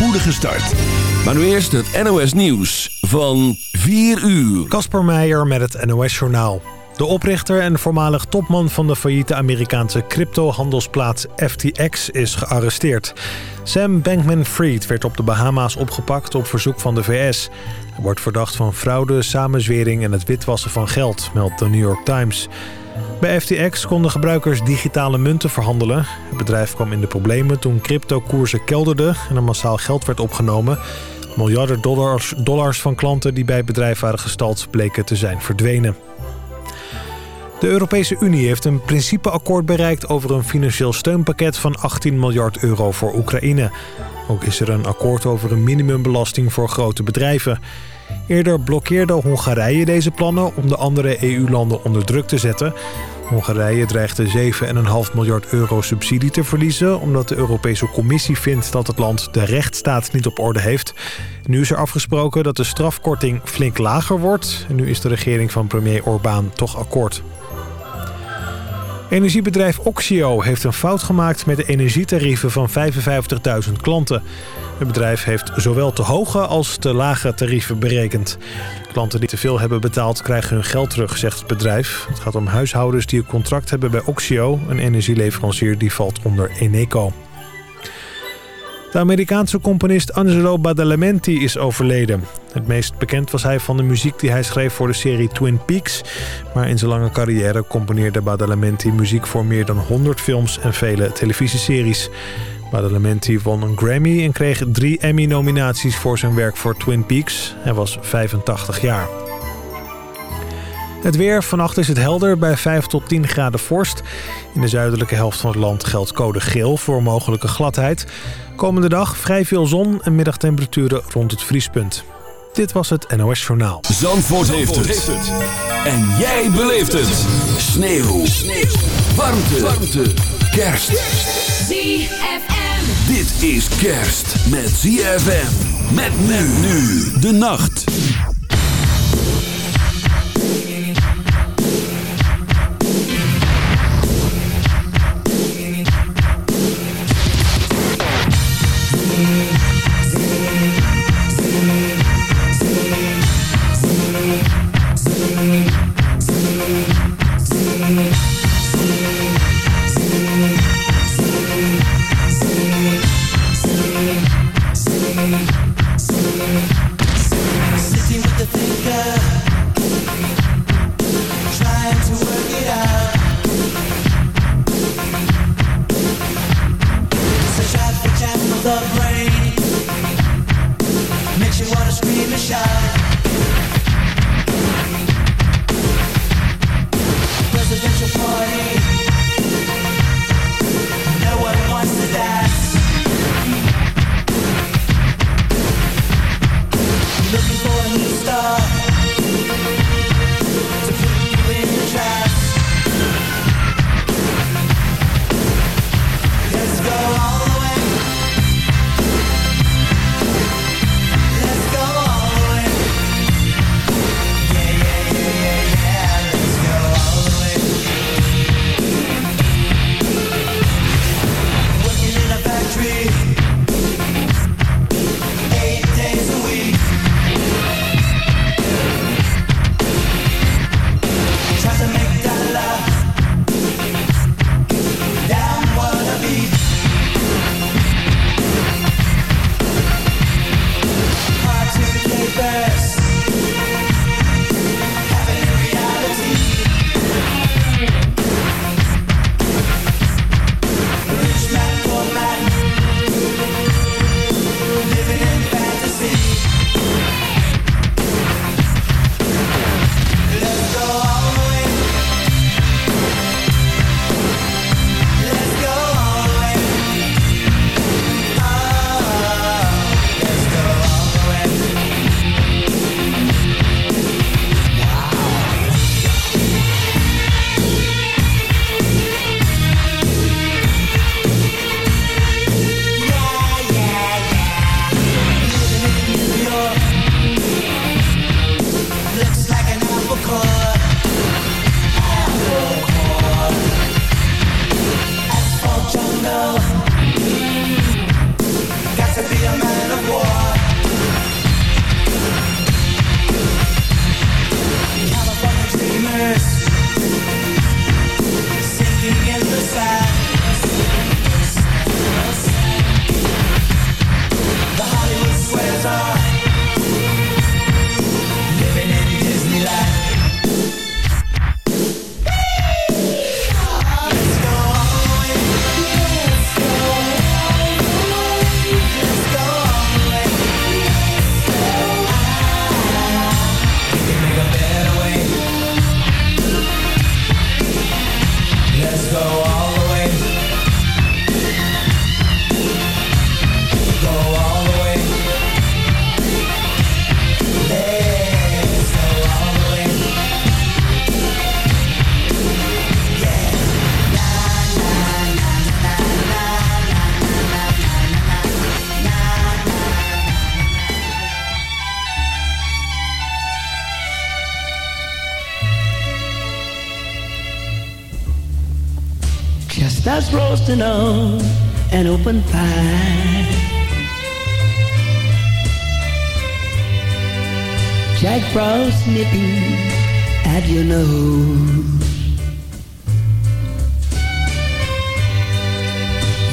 spoedige start. Maar nu eerst het NOS Nieuws van 4 uur. Kasper Meijer met het NOS Journaal. De oprichter en voormalig topman van de failliete Amerikaanse cryptohandelsplaats FTX is gearresteerd. Sam Bankman-Fried werd op de Bahama's opgepakt op verzoek van de VS. Hij wordt verdacht van fraude, samenzwering en het witwassen van geld, meldt de New York Times. Bij FTX konden gebruikers digitale munten verhandelen. Het bedrijf kwam in de problemen toen cryptokoersen kelderden en er massaal geld werd opgenomen. Miljarden dollars, dollars van klanten die bij het bedrijf waren gestald bleken te zijn verdwenen. De Europese Unie heeft een principeakkoord bereikt over een financieel steunpakket van 18 miljard euro voor Oekraïne. Ook is er een akkoord over een minimumbelasting voor grote bedrijven. Eerder blokkeerde Hongarije deze plannen om de andere EU-landen onder druk te zetten. Hongarije dreigde 7,5 miljard euro subsidie te verliezen... omdat de Europese Commissie vindt dat het land de rechtsstaat niet op orde heeft. Nu is er afgesproken dat de strafkorting flink lager wordt... en nu is de regering van premier Orbán toch akkoord. Energiebedrijf Oxio heeft een fout gemaakt met de energietarieven van 55.000 klanten. Het bedrijf heeft zowel te hoge als te lage tarieven berekend. Klanten die te veel hebben betaald krijgen hun geld terug, zegt het bedrijf. Het gaat om huishoudens die een contract hebben bij Oxio, een energieleverancier die valt onder Eneco. De Amerikaanse componist Angelo Badalamenti is overleden. Het meest bekend was hij van de muziek die hij schreef voor de serie Twin Peaks. Maar in zijn lange carrière componeerde Badalamenti muziek voor meer dan 100 films en vele televisieseries. Badalamenti won een Grammy en kreeg drie Emmy-nominaties voor zijn werk voor Twin Peaks. Hij was 85 jaar. Het weer. Vannacht is het helder bij 5 tot 10 graden vorst. In de zuidelijke helft van het land geldt code geel voor mogelijke gladheid. Komende dag vrij veel zon en middagtemperaturen rond het vriespunt. Dit was het NOS Journaal. Zandvoort, heeft, het. En jij beleeft het. Sneeuw. Sneeuw. Warmte. Warmte. Kerst. ZFM. Dit is kerst met ZFM. Met men nu de nacht. Roasting on an open fire. Jack Frost nipping at your nose.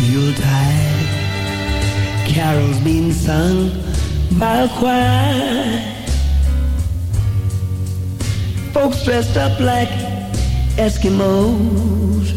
Yuletide carols being sung by a choir. Folks dressed up like Eskimos.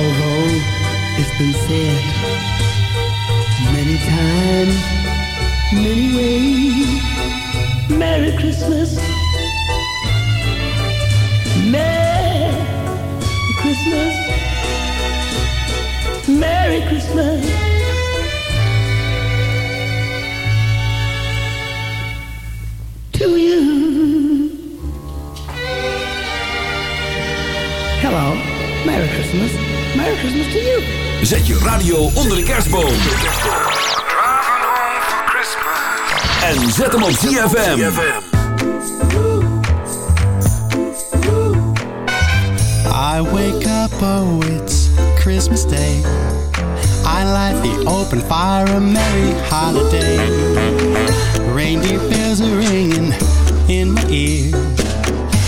Although it's been said many times, many ways, Merry Christmas, Merry Christmas, Merry Christmas. To you. Hello, Merry Christmas. Merry Christmas to you. Zet je radio onder de kerstboom. En zet hem op ZFM. I wake up, oh, it's Christmas Day. I light the open fire, a merry holiday. Reindeer bells are ringing in my ear.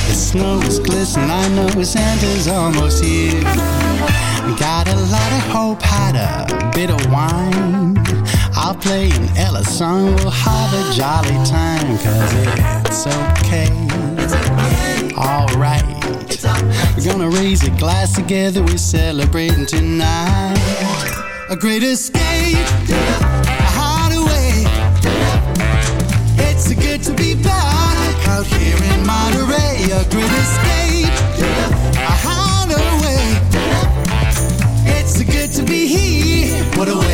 The snow is glistening, I know Santa's almost here. Got a lot of hope, had a bit of wine. I'll play an Ella song, we'll have a jolly time, cause it's okay. Alright. We're gonna raise a glass together, we're celebrating tonight. A great escape, a hideaway. It's good to be back out here in Monterey. A great escape, What a way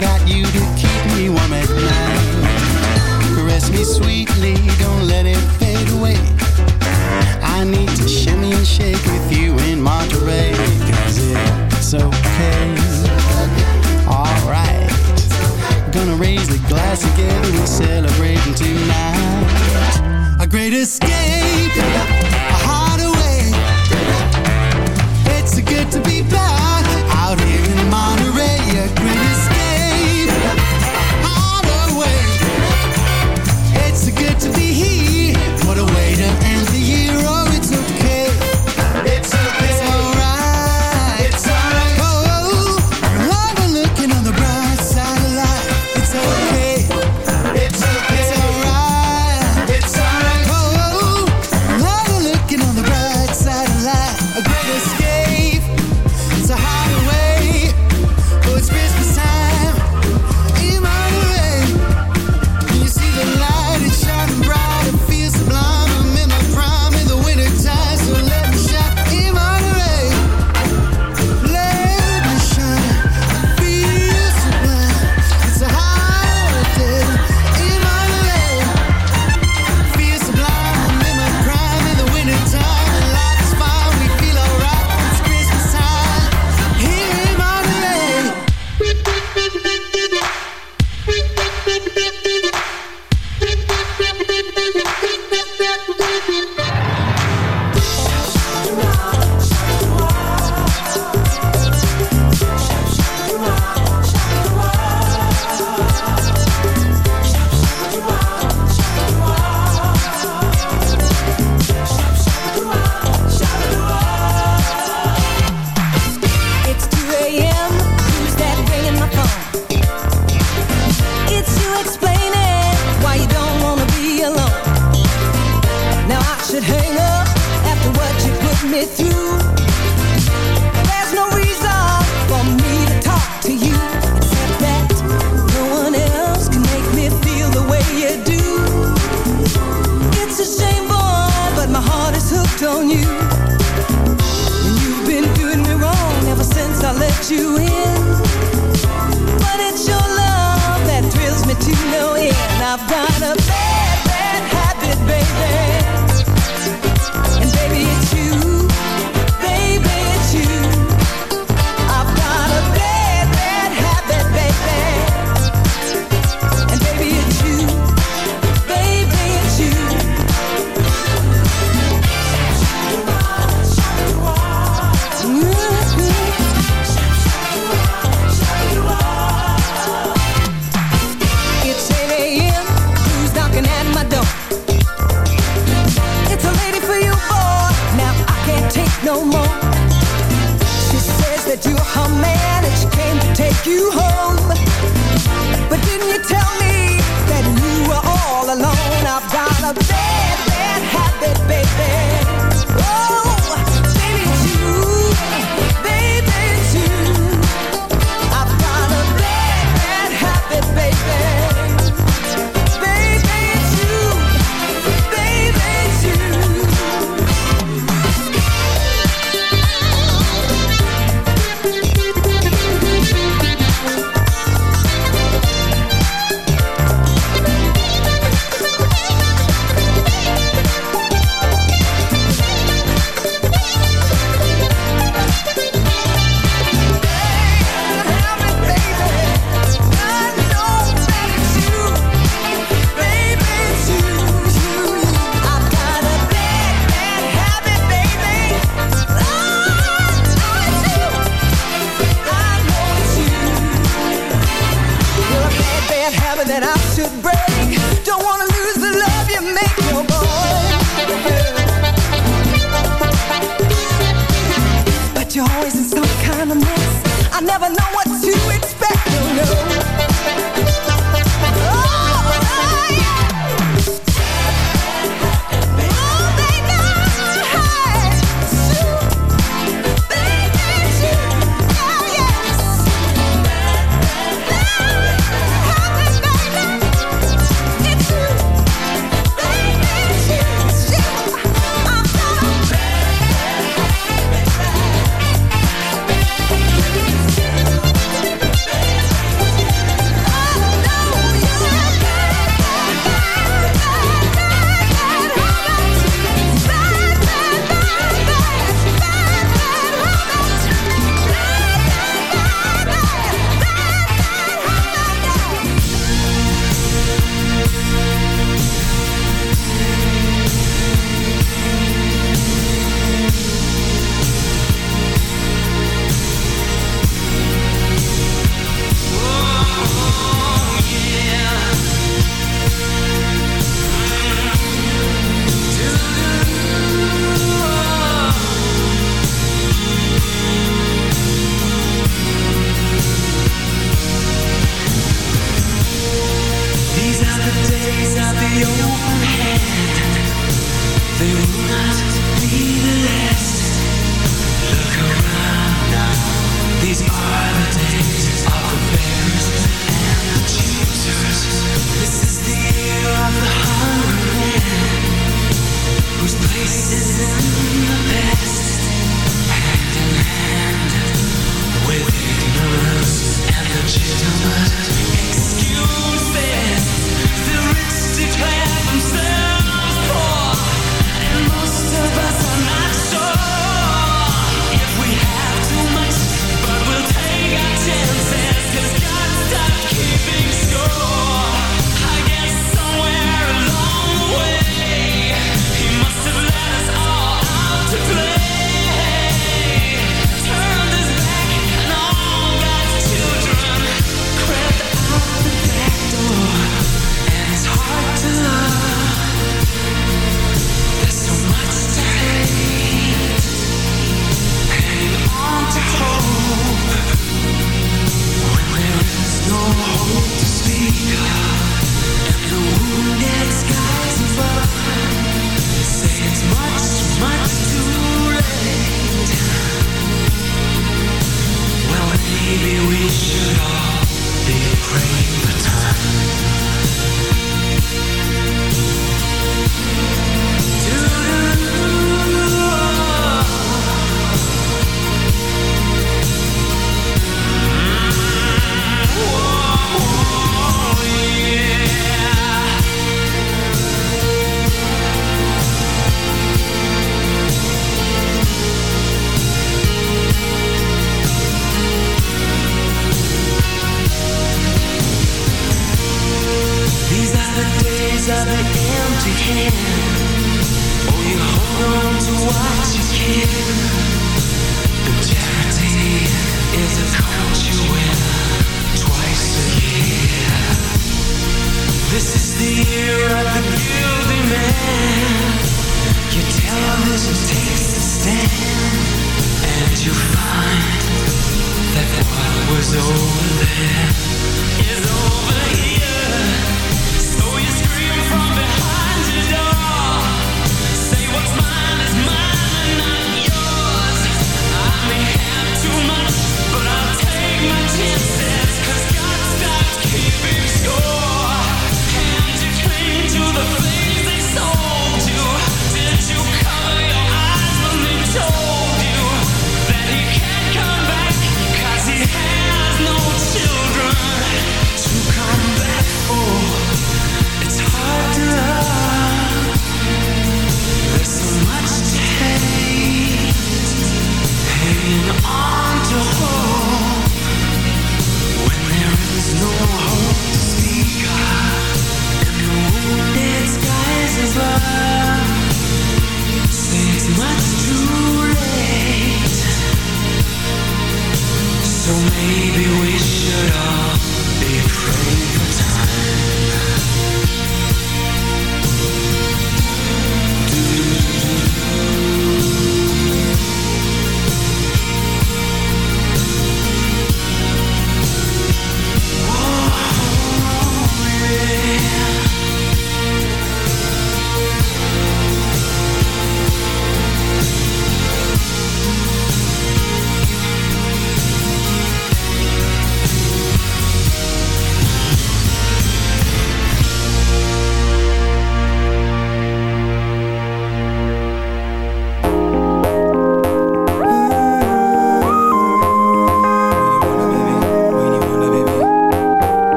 got you to keep me warm at night. Caress me sweetly, don't let it fade away. I need to shimmy and shake with you in Monterey. Cause it's okay. Alright. Gonna raise a glass together, we're celebrating tonight. A great escape,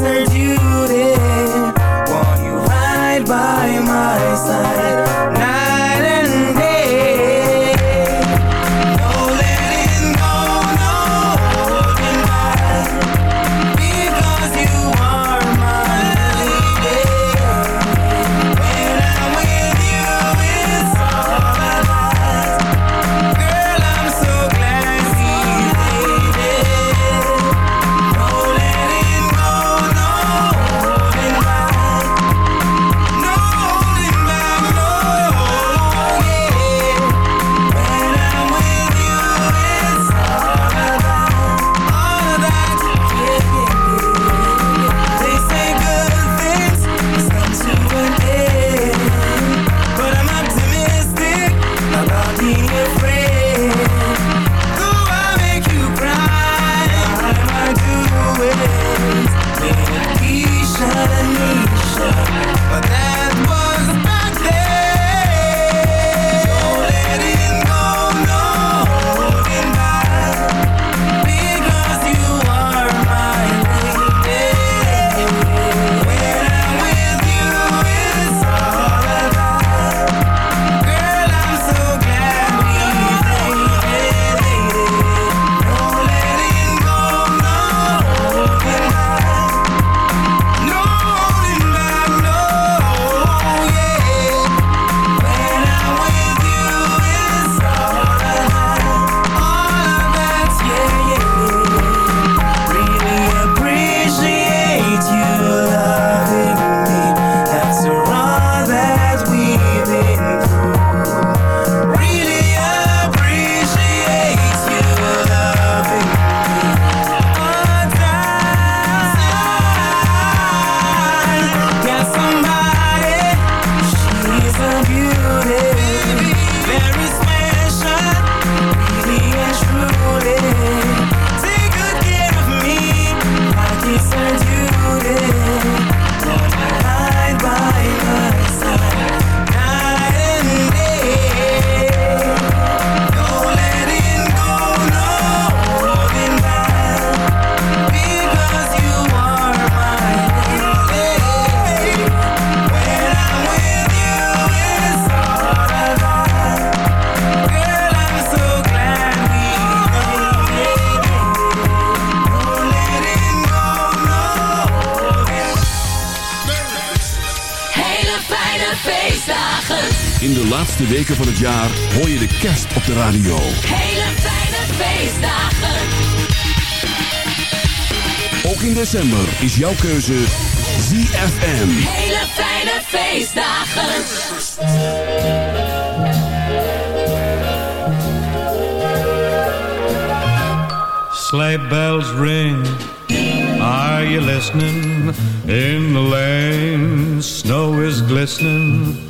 said you Won't you ride by my side. Weken van het jaar hoor je de kerst op de radio. Hele fijne feestdagen. Ook in december is jouw keuze ZFM. Hele fijne feestdagen. Sleigh bells ring. Are you listening? In the lane, snow is glistening.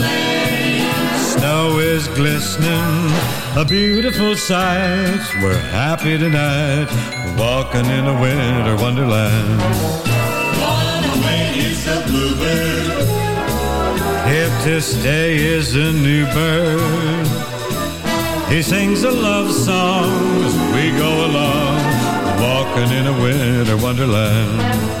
Snow is glistening, a beautiful sight. We're happy tonight, walking in a winter wonderland. Gone away is the bluebird. Here to stay is a new bird. He sings a love song as we go along, walking in a winter wonderland.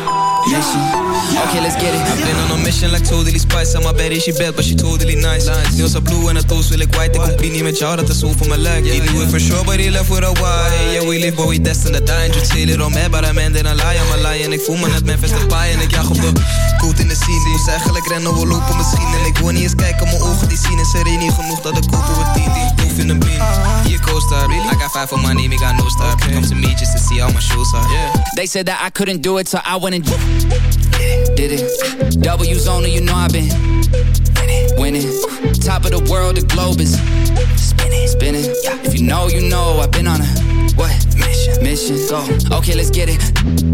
mission. Okay, let's get it. I've been on a mission like totally spice. Aan mijn bed is she bad, but she totally nice. Nails are blue en het toes wil ik white. Ik compie niet met jou, dat is hoe voor mijn lijk You do it for sure, but he left with a why. Yeah, we live, but we destined to die. Just say little man, but I'm man, then I lie. I'm a lie En ik voel me net Memphis paai En ik jag op de in de scene. Moest eigenlijk rennen, we lopen misschien. En ik wil niet eens kijken, mijn ogen die zien. Is er één niet genoeg dat ik koop op het team? Die proef in een beam Hier co-star. I got five for my name, I got no star Come to me just to see how my shoes are. Yeah. They said that I couldn't do it, so I went and did it. W's only, you know I've been winning. Top of the world, the globe is spinning, spinning. If you know, you know I've been on a what mission? Mission. Go. Okay, let's get it.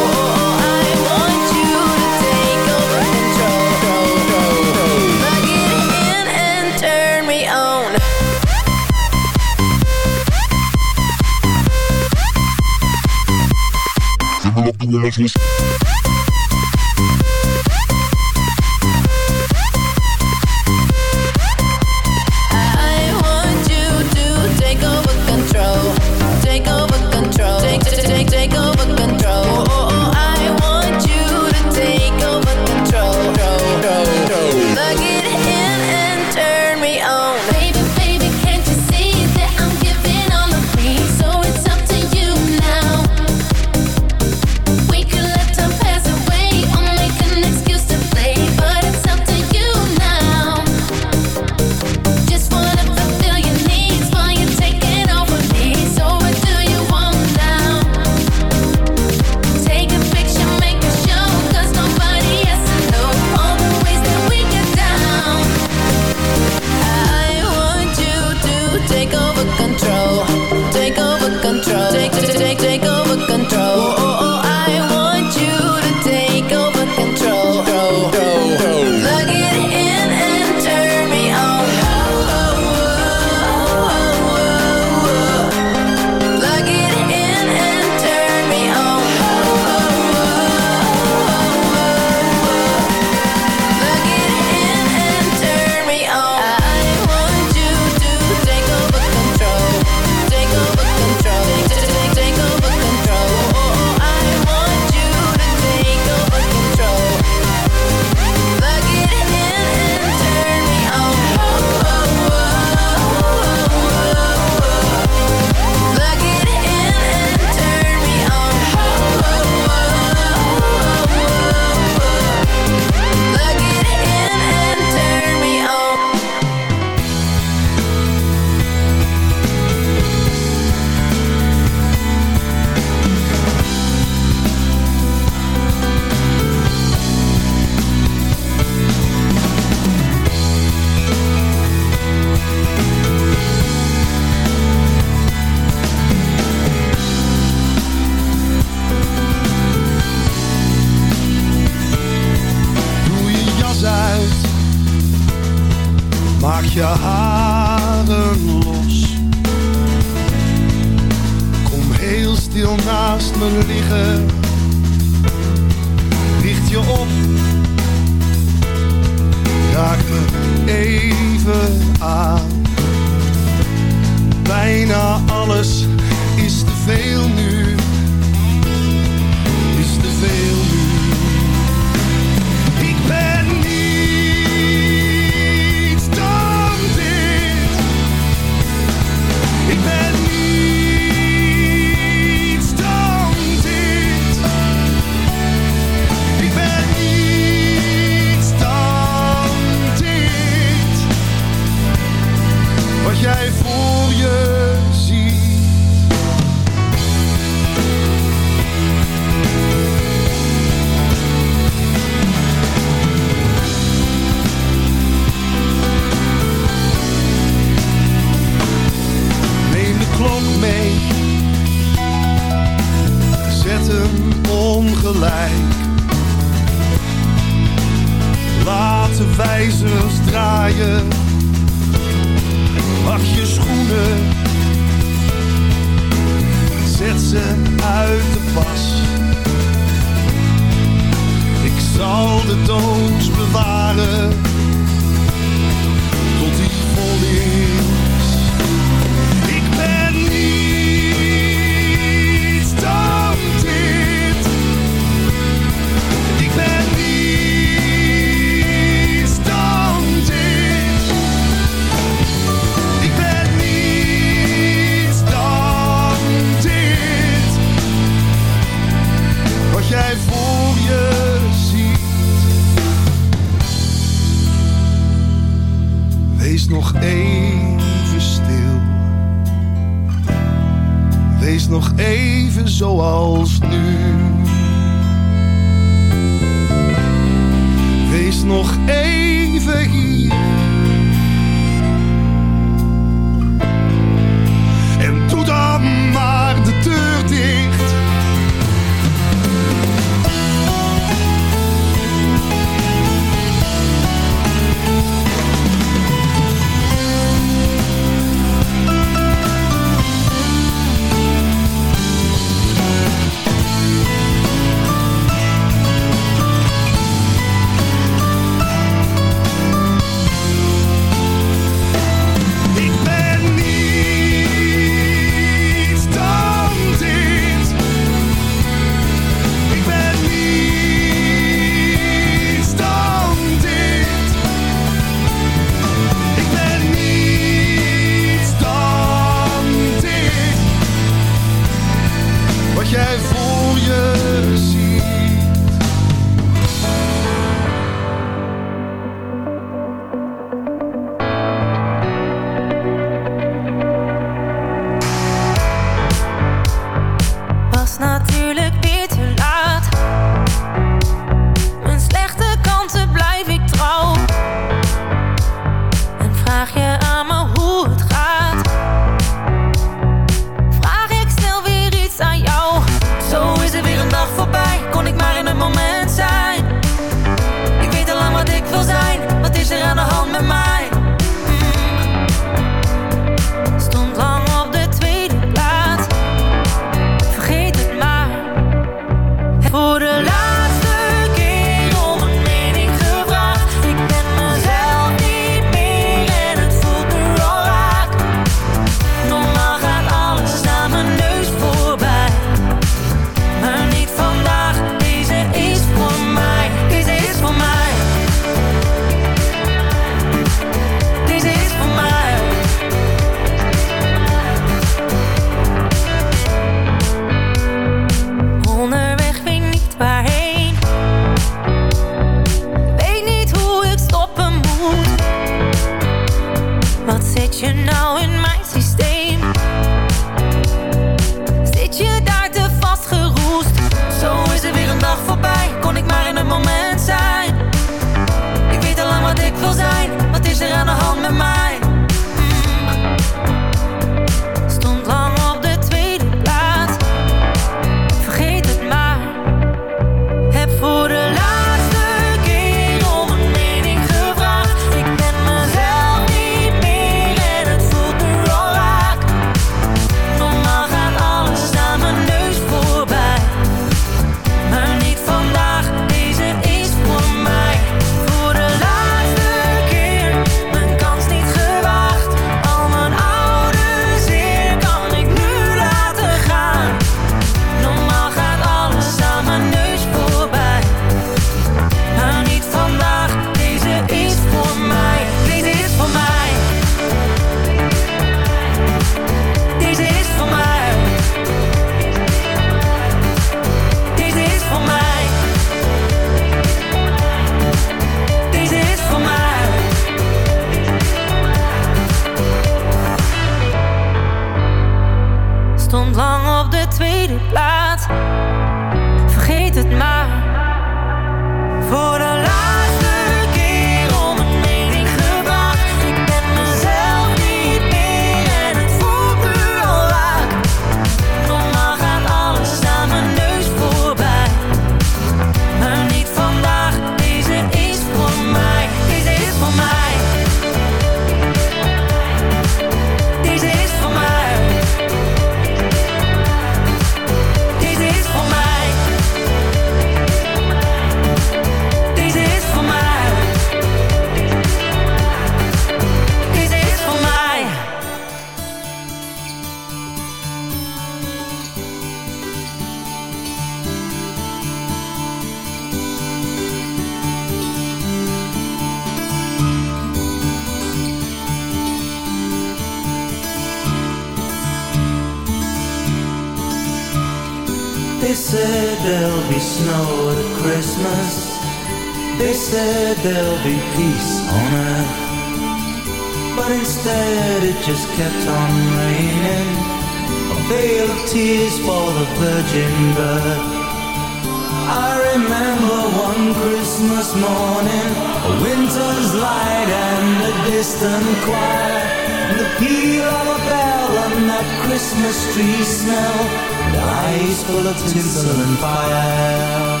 Christmas morning, a winter's light and a distant choir, and the peal of a bell and that Christmas tree smell, and eyes full of tinsel and fire.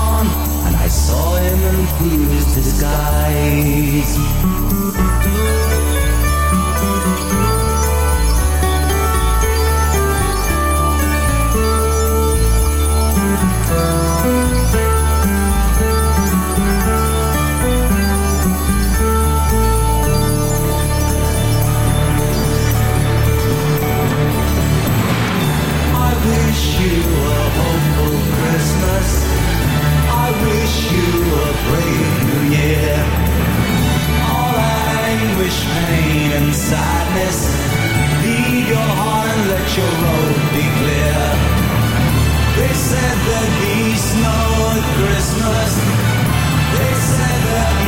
saw him in his disguise. a new year. All anguish, pain, and sadness, your heart and let your road be clear. They said there'd be Christmas. They said that.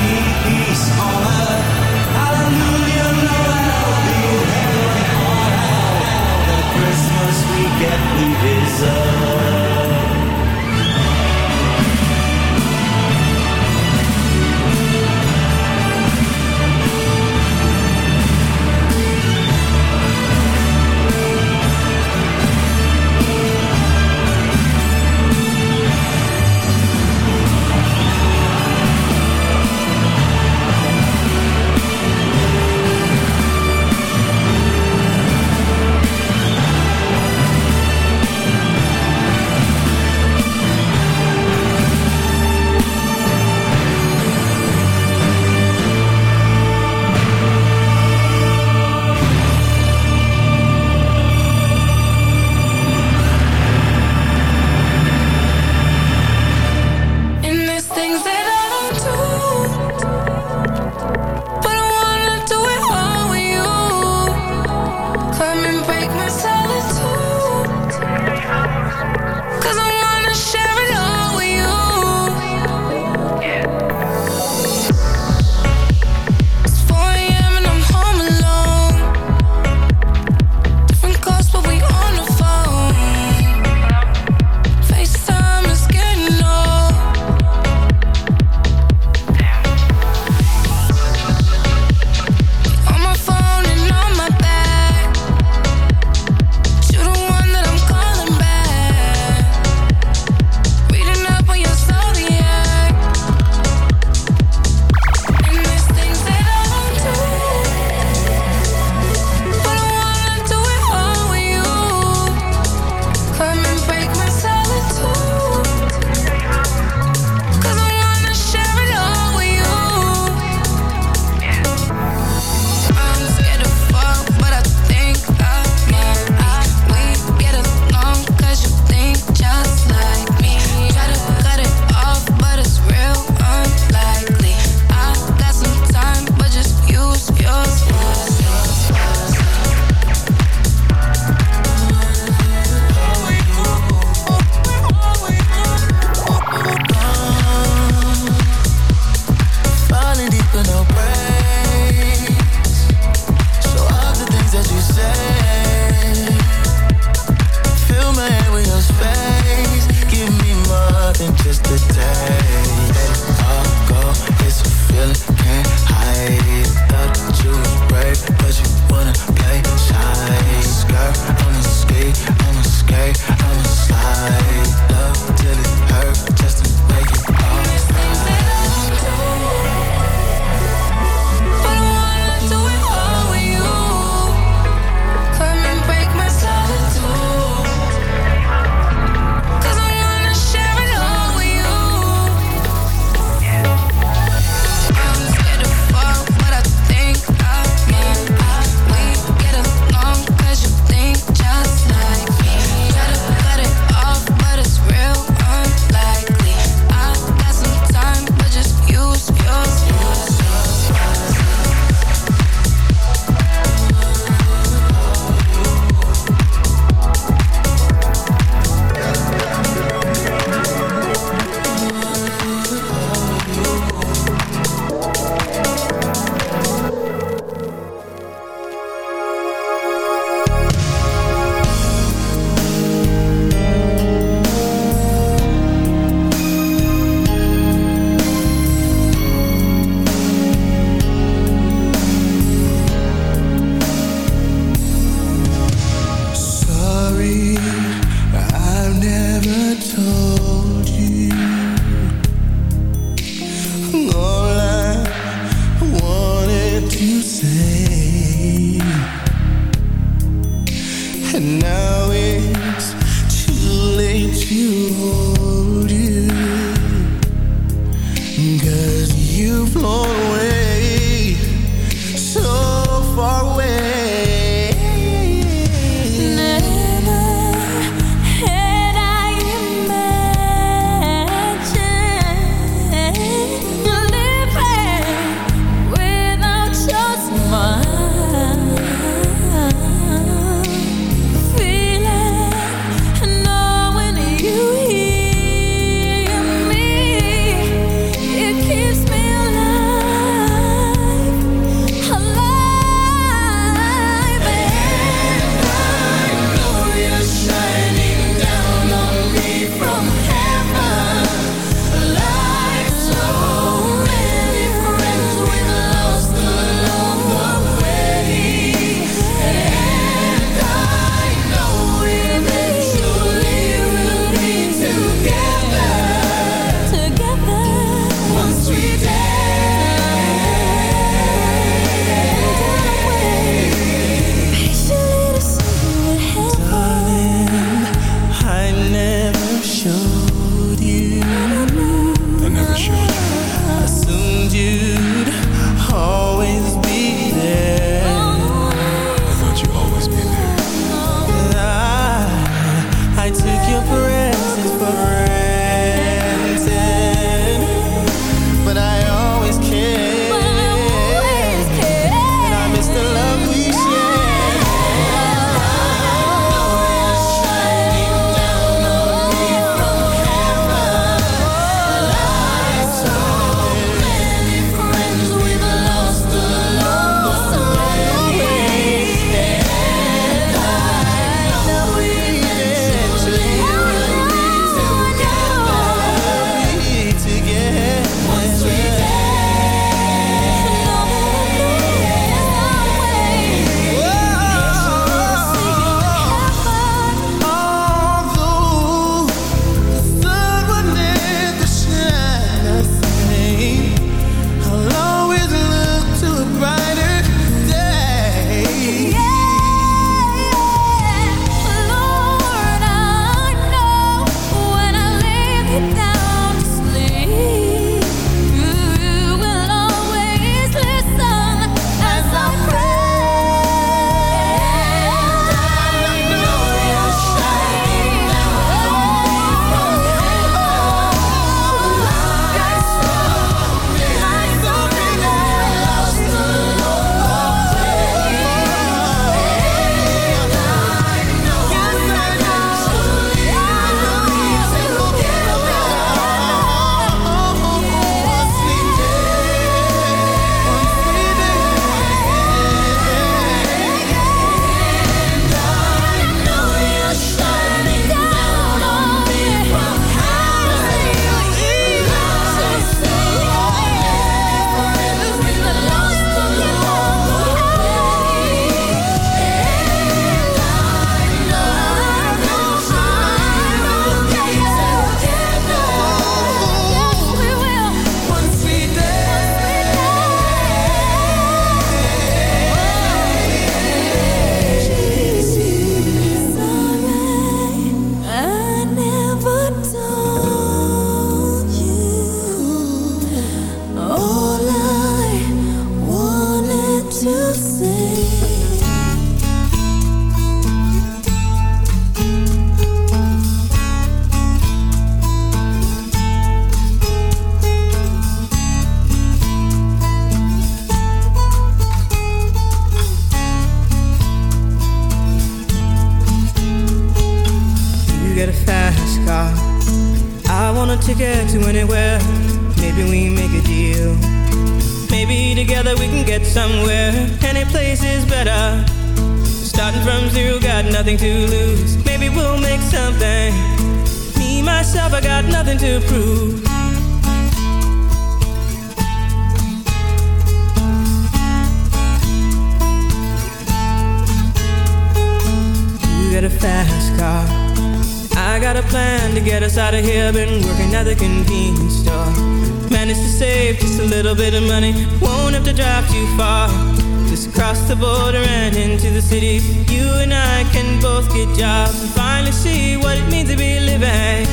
see what it means to be living.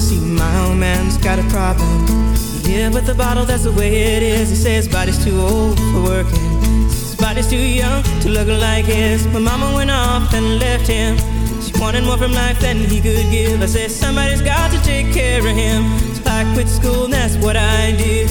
See, my old man's got a problem. He lives with a bottle, that's the way it is. He says his body's too old for working. His body's too young to look like his. My mama went off and left him. She wanted more from life than he could give. I said somebody's got to take care of him. So I quit school and that's what I did.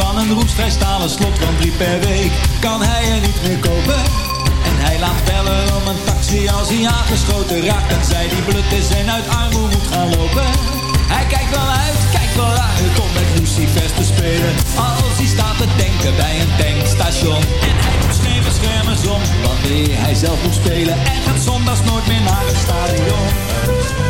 van een roestvrij stalen slot. Want drie per week kan hij er niet meer kopen. En hij laat bellen om een taxi als hij aangeschoten raakt. En zij die blut is en uit armoede moet gaan lopen. Hij kijkt wel uit, kijkt wel uit om met Lucifers te spelen. Als hij staat te denken bij een tankstation. En hij doet geen beschermers om wanneer hij zelf moet spelen. En gaat zondags nooit meer naar het stadion.